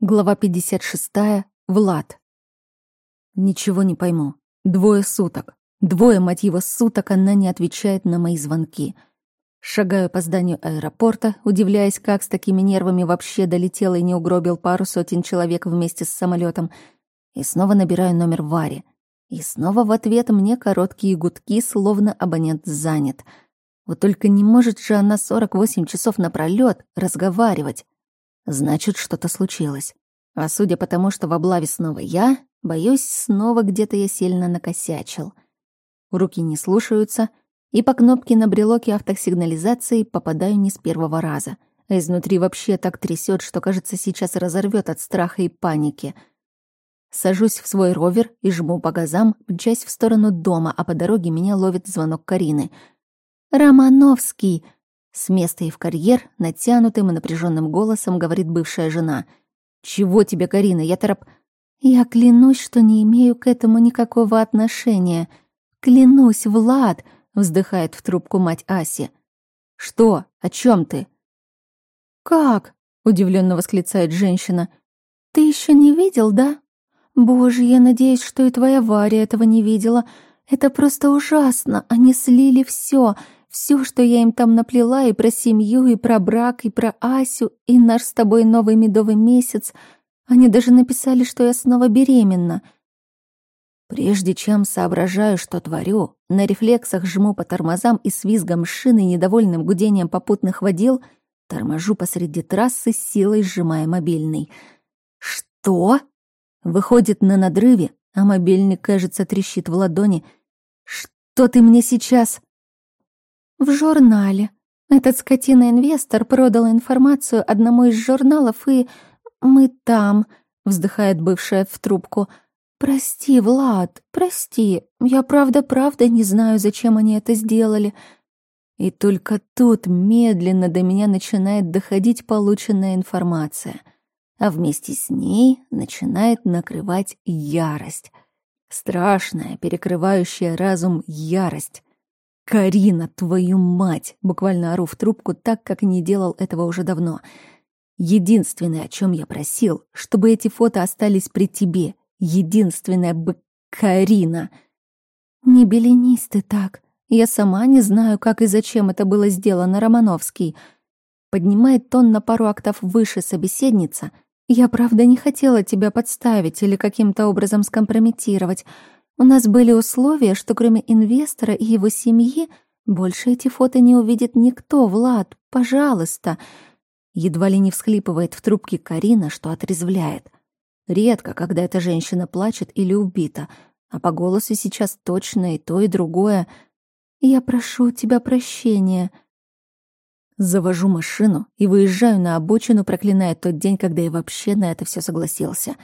Глава 56. Влад. Ничего не пойму. Двое суток. Двое, мать его, суток она не отвечает на мои звонки. Шагаю по зданию аэропорта, удивляясь, как с такими нервами вообще долетел и не угробил пару сотен человек вместе с самолетом. И снова набираю номер Вари. И снова в ответ мне короткие гудки, словно абонент занят. Вот только не может же она 48 часов напролёт разговаривать. Значит, что-то случилось. А судя по тому, что в облаве снова я, боюсь, снова где-то я сильно накосячил. Руки не слушаются, и по кнопке на брелоке автосигнализации попадаю не с первого раза. А изнутри вообще так трясет, что, кажется, сейчас разорвет от страха и паники. Сажусь в свой ровер и жму по газам, мчась в сторону дома, а по дороге меня ловит звонок Карины. «Романовский!» С места и в карьер, натянутым и напряженным голосом говорит бывшая жена. «Чего тебе, Карина? Я тороп...» «Я клянусь, что не имею к этому никакого отношения. Клянусь, Влад!» — вздыхает в трубку мать Аси. «Что? О чем ты?» «Как?» — удивленно восклицает женщина. «Ты еще не видел, да? Боже, я надеюсь, что и твоя Варя этого не видела. Это просто ужасно. Они слили все. Все, что я им там наплела, и про семью, и про брак, и про Асю, и наш с тобой новый медовый месяц. Они даже написали, что я снова беременна. Прежде чем соображаю, что творю, на рефлексах жму по тормозам и с визгом шины недовольным гудением попутных водил торможу посреди трассы, силой сжимая мобильный. «Что?» Выходит на надрыве, а мобильник, кажется, трещит в ладони. «Что ты мне сейчас?» В журнале. Этот скотина-инвестор продал информацию одному из журналов, и мы там, вздыхает бывшая в трубку. Прости, Влад, прости. Я правда-правда не знаю, зачем они это сделали. И только тут медленно до меня начинает доходить полученная информация. А вместе с ней начинает накрывать ярость. Страшная, перекрывающая разум ярость. «Карина, твою мать!» Буквально ору в трубку так, как не делал этого уже давно. Единственное, о чем я просил, чтобы эти фото остались при тебе. Единственное бы... Карина! Не беленись ты так. Я сама не знаю, как и зачем это было сделано, Романовский. Поднимает тон на пару октав выше собеседница. Я, правда, не хотела тебя подставить или каким-то образом скомпрометировать. У нас были условия, что кроме инвестора и его семьи больше эти фото не увидит никто, Влад, пожалуйста. Едва ли не всхлипывает в трубке Карина, что отрезвляет. Редко, когда эта женщина плачет или убита, а по голосу сейчас точно и то, и другое. «Я прошу у тебя прощения», Завожу машину и выезжаю на обочину, проклиная тот день, когда я вообще на это все согласился.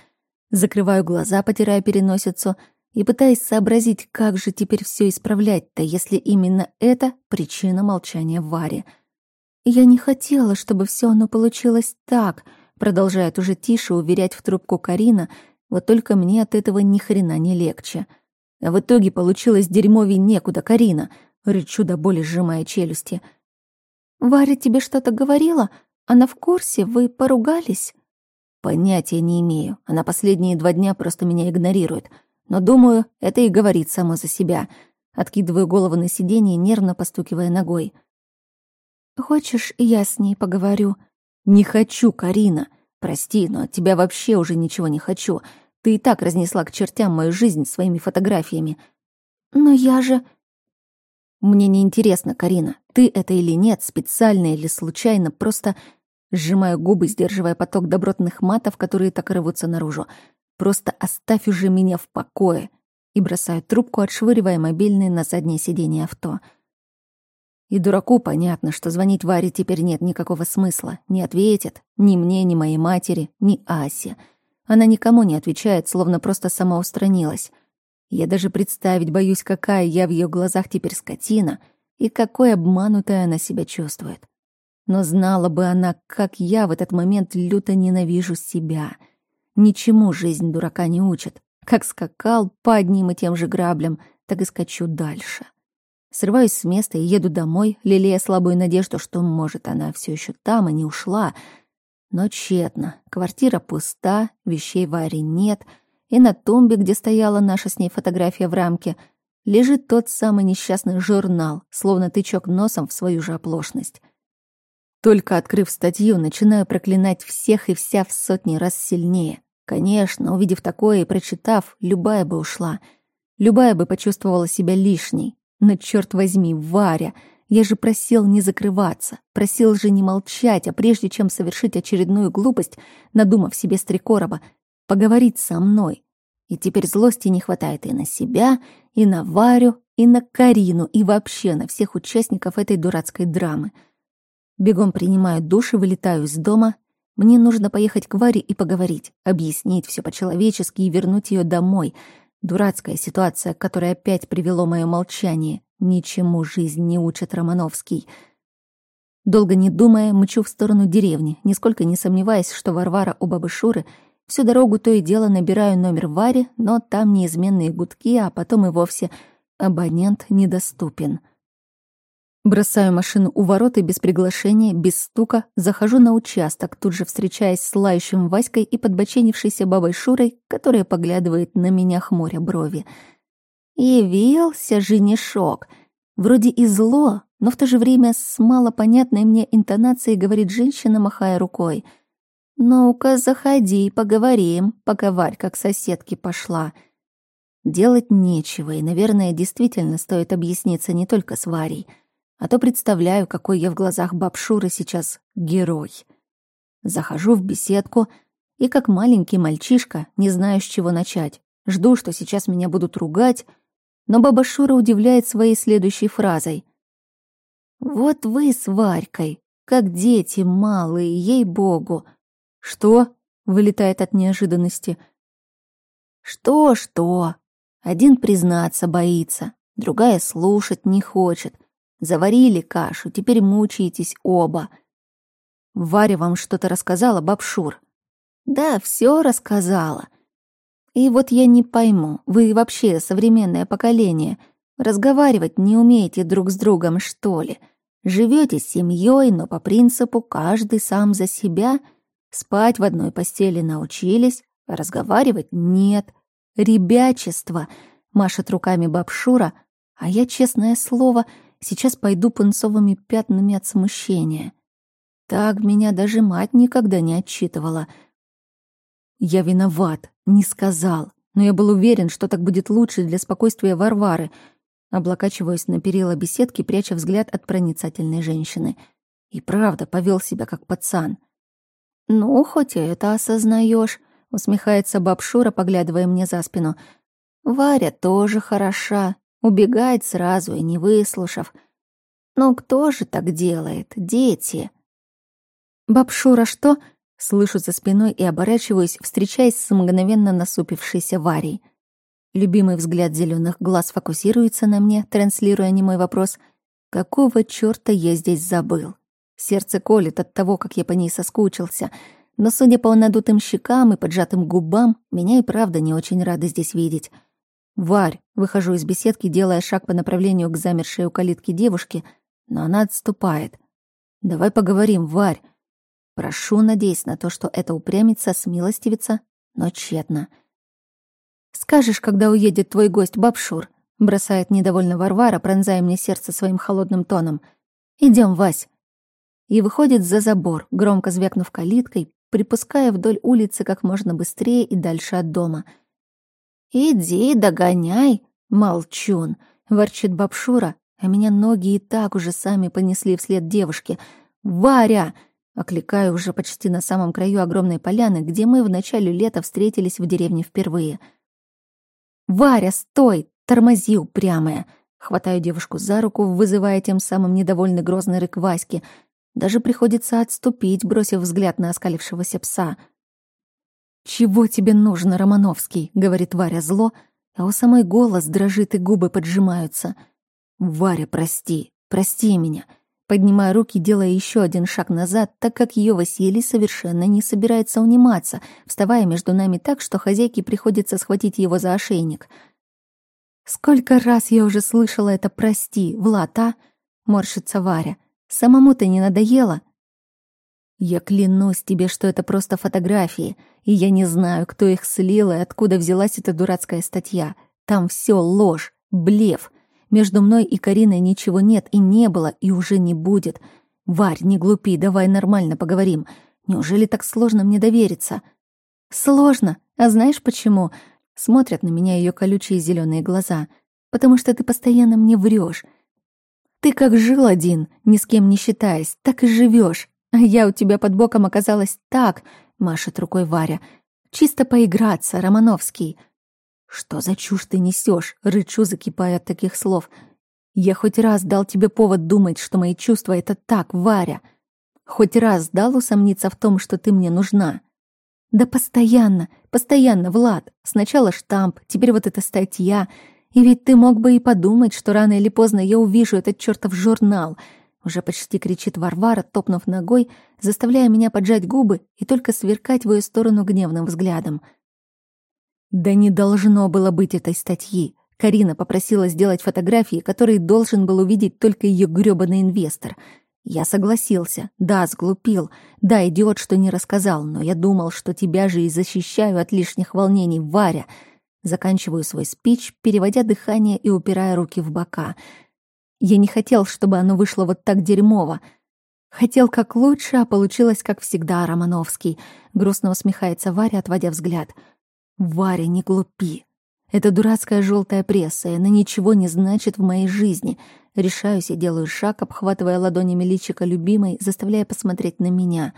Закрываю глаза, потирая переносицу — и пытаясь сообразить, как же теперь все исправлять-то, если именно это причина молчания Вари. «Я не хотела, чтобы все оно получилось так», продолжает уже тише уверять в трубку Карина, вот только мне от этого ни хрена не легче. А в итоге получилось дерьмовей некуда, Карина, рычу до боли, сжимая челюсти. «Варя тебе что-то говорила? Она в курсе? Вы поругались?» «Понятия не имею. Она последние два дня просто меня игнорирует. Но, думаю, это и говорит само за себя. Откидываю голову на сиденье, нервно постукивая ногой. «Хочешь, я с ней поговорю?» «Не хочу, Карина. Прости, но от тебя вообще уже ничего не хочу. Ты и так разнесла к чертям мою жизнь своими фотографиями». «Но я же...» «Мне не интересно, Карина, ты это или нет, специально или случайно, просто...» Сжимаю губы, сдерживая поток добротных матов, которые так рвутся наружу. Просто оставь уже меня в покое!» И бросаю трубку, отшвыривая мобильный на заднее сиденье авто. И дураку понятно, что звонить Варе теперь нет никакого смысла. Не ответит ни мне, ни моей матери, ни Асе. Она никому не отвечает, словно просто сама устранилась. Я даже представить боюсь, какая я в ее глазах теперь скотина и какой обманутая она себя чувствует. Но знала бы она, как я в этот момент люто ненавижу себя — Ничему жизнь дурака не учит. Как скакал по одним и тем же граблям, так и скачу дальше. Срываюсь с места и еду домой, лелея слабую надежду, что, может, она все еще там и не ушла. Но тщетно. Квартира пуста, вещей Вари нет, и на тумбе, где стояла наша с ней фотография в рамке, лежит тот самый несчастный журнал, словно тычок носом в свою же оплошность. Только открыв статью, начинаю проклинать всех и вся в сотни раз сильнее. Конечно, увидев такое и прочитав, любая бы ушла. Любая бы почувствовала себя лишней. Но, черт возьми, Варя, я же просил не закрываться, просил же не молчать, а прежде чем совершить очередную глупость, надумав себе стрекороба, поговорить со мной. И теперь злости не хватает и на себя, и на Варю, и на Карину, и вообще на всех участников этой дурацкой драмы — Бегом принимаю душ и вылетаю из дома. Мне нужно поехать к Варе и поговорить, объяснить все по-человечески и вернуть ее домой. Дурацкая ситуация, которая опять привело мое молчание. Ничему жизнь не учит Романовский. Долго не думая, мчу в сторону деревни, нисколько не сомневаясь, что Варвара у бабы Шуры Всю дорогу то и дело набираю номер Вари, но там неизменные гудки, а потом и вовсе абонент недоступен. Бросаю машину у ворот и без приглашения, без стука, захожу на участок, тут же встречаясь с лающим Васькой и подбоченившейся бабой Шурой, которая поглядывает на меня хмуря брови. Явился женишок. Вроде и зло, но в то же время с малопонятной мне интонацией говорит женщина, махая рукой. «Ну-ка, заходи, поговорим, пока Варька к соседке пошла». Делать нечего, и, наверное, действительно стоит объясниться не только с Варей — а то представляю, какой я в глазах бабшуры сейчас герой. Захожу в беседку и, как маленький мальчишка, не знаю, с чего начать. Жду, что сейчас меня будут ругать, но баба Шура удивляет своей следующей фразой. «Вот вы с Варькой, как дети малые, ей-богу!» «Что?» — вылетает от неожиданности. «Что-что?» Один признаться боится, другая слушать не хочет, Заварили кашу, теперь мучаетесь оба. Варя вам что-то рассказала, бабшур? Да, все рассказала. И вот я не пойму, вы вообще современное поколение, разговаривать не умеете друг с другом, что ли? Живете с семьей, но по принципу каждый сам за себя, спать в одной постели научились, разговаривать нет. Ребячество, машет руками бабшура, а я, честное слово, — Сейчас пойду пунцовыми пятнами от смущения. Так меня даже мать никогда не отчитывала. Я виноват, не сказал, но я был уверен, что так будет лучше для спокойствия Варвары. Облокачиваясь на перила беседки, пряча взгляд от проницательной женщины. И правда повел себя как пацан. «Ну, хоть это осознаешь, усмехается бабшура, поглядывая мне за спину. «Варя тоже хороша, Убегать сразу и не выслушав. Но кто же так делает? Дети. «Бабшура, что?» Слышу за спиной и оборачиваюсь, встречаясь с мгновенно насупившейся Варей. Любимый взгляд зеленых глаз фокусируется на мне, транслируя немой вопрос «Какого чёрта я здесь забыл?» Сердце колет от того, как я по ней соскучился, но, судя по надутым щекам и поджатым губам, меня и правда не очень рада здесь видеть. «Варь!» — выхожу из беседки, делая шаг по направлению к замершей у калитки девушке, но она отступает. «Давай поговорим, Варь!» Прошу, надеясь на то, что это упрямится, смилостивится, но тщетно. «Скажешь, когда уедет твой гость, Бабшур?» — бросает недовольно Варвара, пронзая мне сердце своим холодным тоном. Идем, Вась!» И выходит за забор, громко звякнув калиткой, припуская вдоль улицы как можно быстрее и дальше от дома — «Иди, догоняй, молчун!» — ворчит Бабшура, а меня ноги и так уже сами понесли вслед девушки. «Варя!» — окликаю уже почти на самом краю огромной поляны, где мы в начале лета встретились в деревне впервые. «Варя, стой! Тормози, упрямая!» Хватаю девушку за руку, вызывая тем самым недовольный грозный рык Васьки. Даже приходится отступить, бросив взгляд на оскалившегося пса — «Чего тебе нужно, Романовский?» — говорит Варя зло, а у самой голос дрожит и губы поджимаются. «Варя, прости, прости меня». Поднимая руки, делая еще один шаг назад, так как ее Василий совершенно не собирается униматься, вставая между нами так, что хозяйке приходится схватить его за ошейник. «Сколько раз я уже слышала это «прости», Влад, а?» — морщится Варя. «Самому-то не надоело?» Я клянусь тебе, что это просто фотографии, и я не знаю, кто их слил и откуда взялась эта дурацкая статья. Там все ложь, блеф. Между мной и Кариной ничего нет и не было, и уже не будет. Варь, не глупи, давай нормально поговорим. Неужели так сложно мне довериться? Сложно. А знаешь почему? Смотрят на меня ее колючие зеленые глаза. Потому что ты постоянно мне врешь. Ты как жил один, ни с кем не считаясь, так и живешь. А я у тебя под боком оказалась так, машет рукой Варя. Чисто поиграться, Романовский. Что за чушь ты несешь? Рычу, закипая от таких слов. Я хоть раз дал тебе повод думать, что мои чувства — это так, Варя. Хоть раз дал усомниться в том, что ты мне нужна. Да постоянно, постоянно, Влад. Сначала штамп, теперь вот эта статья. И ведь ты мог бы и подумать, что рано или поздно я увижу этот чертов журнал. Уже почти кричит Варвара, топнув ногой, заставляя меня поджать губы и только сверкать в ее сторону гневным взглядом. Да не должно было быть этой статьи. Карина попросила сделать фотографии, которые должен был увидеть только ее грёбаный инвестор. Я согласился. Да, сглупил. Да, идиот, что не рассказал, но я думал, что тебя же и защищаю от лишних волнений, Варя. Заканчиваю свой спич, переводя дыхание и упирая руки в бока. Я не хотел, чтобы оно вышло вот так дерьмово. Хотел как лучше, а получилось как всегда, Романовский. Грустно усмехается Варя, отводя взгляд. Варя, не глупи. Это дурацкая желтая пресса, и она ничего не значит в моей жизни. Решаюсь и делаю шаг, обхватывая ладонями личика любимой, заставляя посмотреть на меня.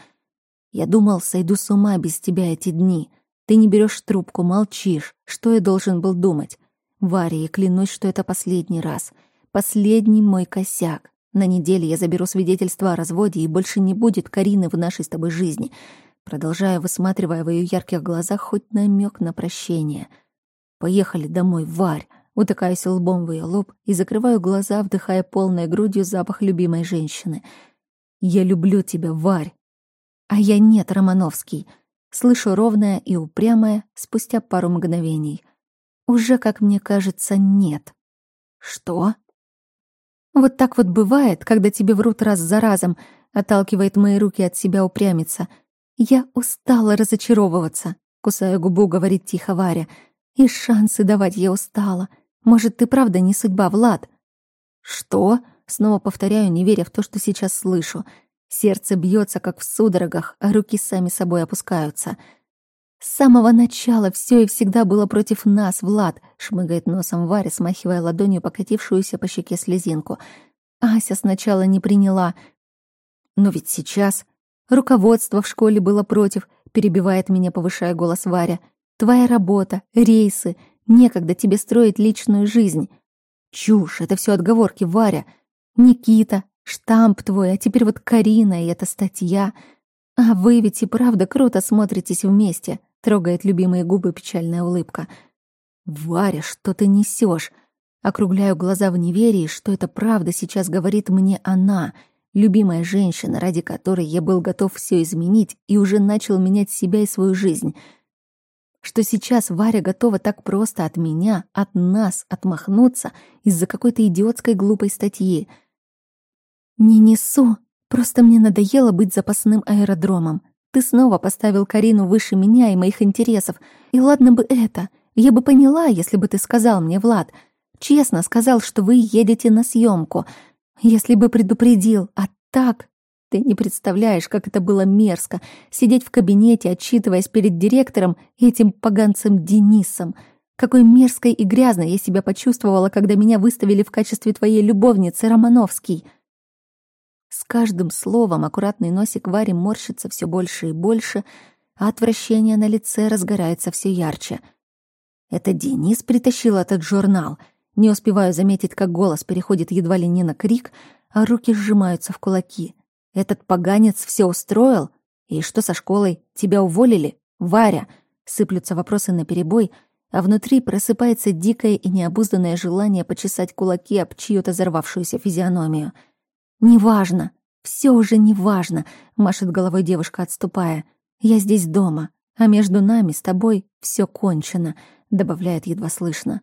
Я думал, сойду с ума без тебя эти дни. Ты не берешь трубку, молчишь. Что я должен был думать? Варя, я клянусь, что это последний раз. Последний мой косяк. На неделе я заберу свидетельство о разводе, и больше не будет Карины в нашей с тобой жизни. Продолжая, высматривая в ее ярких глазах хоть намек на прощение — Поехали домой, Варь. Утыкаюсь лбом в ее лоб и закрываю глаза, вдыхая полной грудью запах любимой женщины. «Я люблю тебя, Варь!» «А я нет, Романовский!» Слышу ровное и упрямое спустя пару мгновений. Уже, как мне кажется, нет. «Что?» «Вот так вот бывает, когда тебе врут раз за разом», отталкивает мои руки от себя упрямиться. «Я устала разочаровываться», — кусая губу, говорит тихо Варя — и шансы давать я устала. Может, ты правда не судьба, Влад? Что? Снова повторяю, не веря в то, что сейчас слышу. Сердце бьется, как в судорогах, а руки сами собой опускаются. С самого начала все и всегда было против нас, Влад, шмыгает носом Варя, смахивая ладонью покатившуюся по щеке слезинку. Ася сначала не приняла. Но ведь сейчас руководство в школе было против, перебивает меня, повышая голос Варя. Твоя работа, рейсы, некогда тебе строить личную жизнь. Чушь, это все отговорки, Варя. Никита, штамп твой, а теперь вот Карина и эта статья. А вы ведь и правда круто смотритесь вместе, трогает любимые губы печальная улыбка. Варя, что ты несешь? Округляю глаза в неверии, что это правда сейчас говорит мне она, любимая женщина, ради которой я был готов все изменить и уже начал менять себя и свою жизнь — что сейчас Варя готова так просто от меня, от нас отмахнуться из-за какой-то идиотской глупой статьи. «Не несу. Просто мне надоело быть запасным аэродромом. Ты снова поставил Карину выше меня и моих интересов. И ладно бы это. Я бы поняла, если бы ты сказал мне, Влад. Честно сказал, что вы едете на съемку. Если бы предупредил. А так ты не представляешь, как это было мерзко — сидеть в кабинете, отчитываясь перед директором и этим поганцем Денисом. Какой мерзкой и грязной я себя почувствовала, когда меня выставили в качестве твоей любовницы, Романовский. С каждым словом аккуратный носик Вари морщится все больше и больше, а отвращение на лице разгорается все ярче. Это Денис притащил этот журнал. Не успеваю заметить, как голос переходит едва ли не на крик, а руки сжимаются в кулаки — этот поганец все устроил? И что со школой? Тебя уволили? Варя!» Сыплются вопросы на перебой, а внутри просыпается дикое и необузданное желание почесать кулаки об чью-то взорвавшуюся физиономию. «Неважно, все уже неважно», — машет головой девушка, отступая. «Я здесь дома, а между нами с тобой все кончено», — добавляет едва слышно.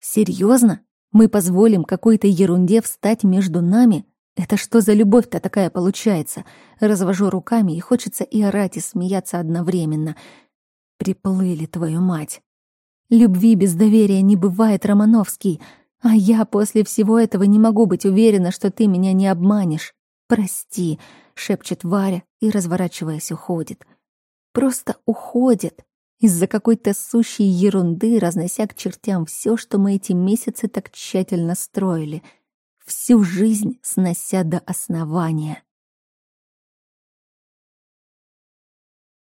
«Серьезно? Мы позволим какой-то ерунде встать между нами? Это что за любовь-то такая получается? Развожу руками, и хочется и орать, и смеяться одновременно. Приплыли, твою мать. Любви без доверия не бывает, Романовский. А я после всего этого не могу быть уверена, что ты меня не обманешь. Прости, шепчет Варя и, разворачиваясь, уходит. Просто уходит. Из-за какой-то сущей ерунды, разнося к чертям все, что мы эти месяцы так тщательно строили — всю жизнь снося до основания.